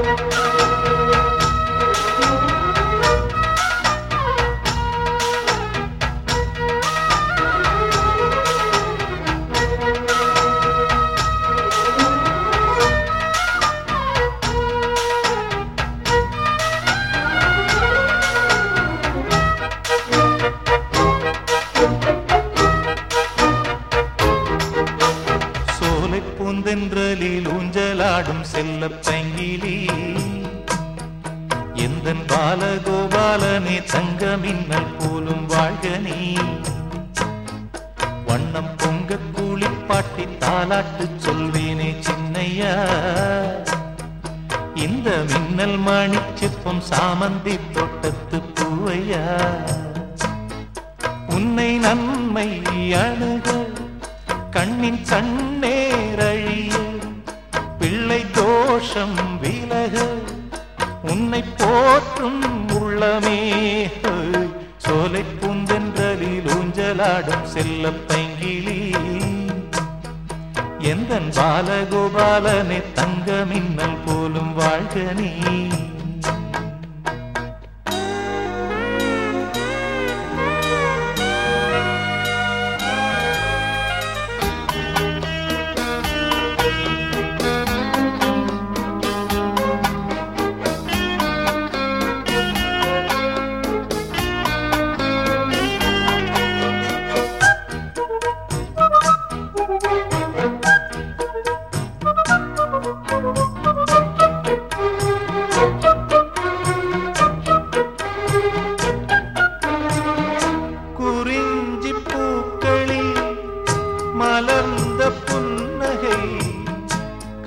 சோலை ஊஞ்சலாடும் செல்ல பங்கிலி எந்த பாலகோபாலனே தங்க மின்னல் போலும் வாழ்க நீ. வண்ணம் பொங்க கூலிப்பாட்டி தாலாட்டு சொல்வேனே சின்னையா. இந்த மின்னல் மாணிச்சிப்பம் சாமந்தி தோட்டத்து பூவையா. உன்னை நன்மை அணுக கண்ணின் கண்ணேரழிய பிள்ளை தோஷம் விலக உன்னை போற்றும் உள்ளமே. சோலை பூந்தென்றலில் ஊஞ்சலாடும் செல்ல பைங்கிலி எந்தன் பாலகோபாலனை தங்க மின்னல் போலும் வாழ்க நீ.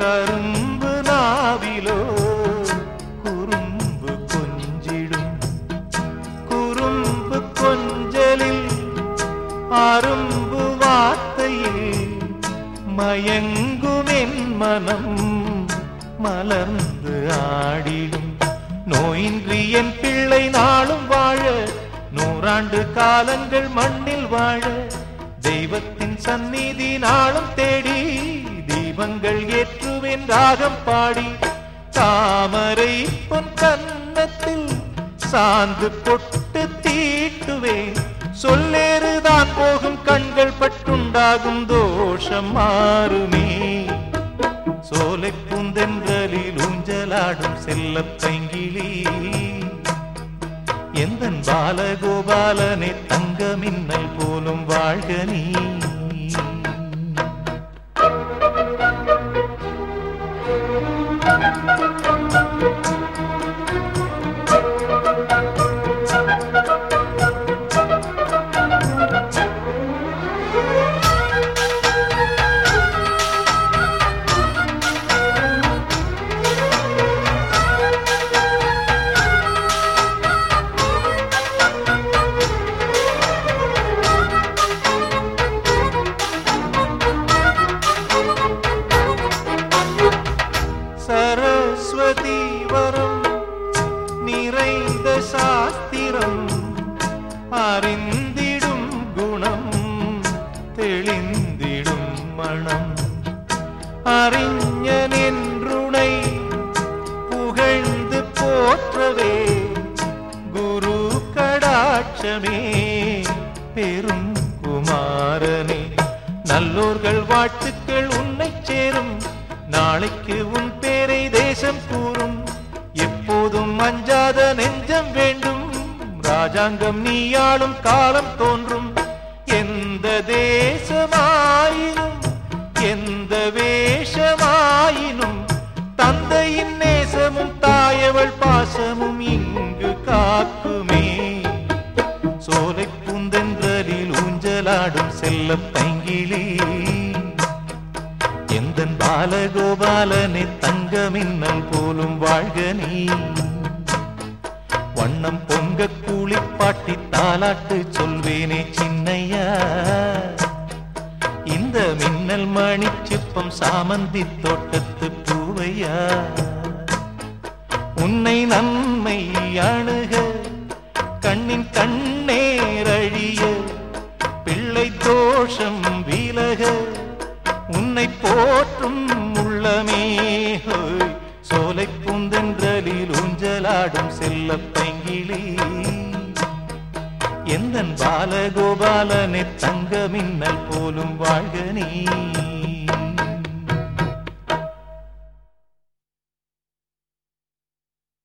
கரும்பு நாவிலோ குறும்பு கொஞ்சிடும். குறும்பு கொஞ்சலில் அரும்பு வார்த்தையில் மயங்குமென் மனம் மலர்ந்து ஆடிடும். நோயின்றி என் பிள்ளை நாளும் வாழ நூறாண்டு காலங்கள் மண்ணில் வாழ தெய்வத்தின் சந்நிதி நாளும் தேடி தீபங்கள் ஏற்றுவேன் ராகம் பாடி. தாமரை பொன் கன்னத்தில் சாந்து பொட்டு தீட்டுவேன். சொல்லேறுதான் போகும் கண்கள் பட்டுண்டாகும் தோஷம் மாறுமே. சோலை பூந்தென்றலில் ஊஞ்சலாடும் செல்ல பைங்கிலி எந்தன் பாலகோபாலனே தங்க மின்னல் போலும் வாழ்க நீ. அறிஞன் புகழ்ந்து போற்றவே. குரு கடாட்சமே பெரும் குமாரனே. நல்லோர்கள் வாழ்த்துக்கள் உன்னை சேரும். நாளைக்கு உன் பேரை தேசம் கூறும். எப்போதும் அஞ்சாத நெஞ்சம் வேண்டும். ராஜாங்கம் நீயாளும் காலம் தோன்றும். பாசமும் இங்கு காக்குமே. சோலை பூந்தென்றலில் ஊஞ்சலாடும் செல்ல பைங்கிலி. எந்த பாலகோபாலனை தங்க மின்னல் போலும் வாழ்க நீ வண்ணம் பொங்க கூலிப்பாட்டி தாலாட்டு சொல்வேனே சின்னையா. இந்த மின்னல் மணிச்சிப்பம் சாமந்தி தோட்டத்தில் நம்மை அணுக கண்ணின் கண்ணேரழிய பிள்ளை தோஷம் விலக உன்னை போற்றும் உள்ளமே. சோலை பூந்தன் ஊஞ்சலாடும் செல்ல பைங்கிளி. எந்தன் பாலகோபாலனை தங்க மின்னல் போலும் வாழ்க நீ.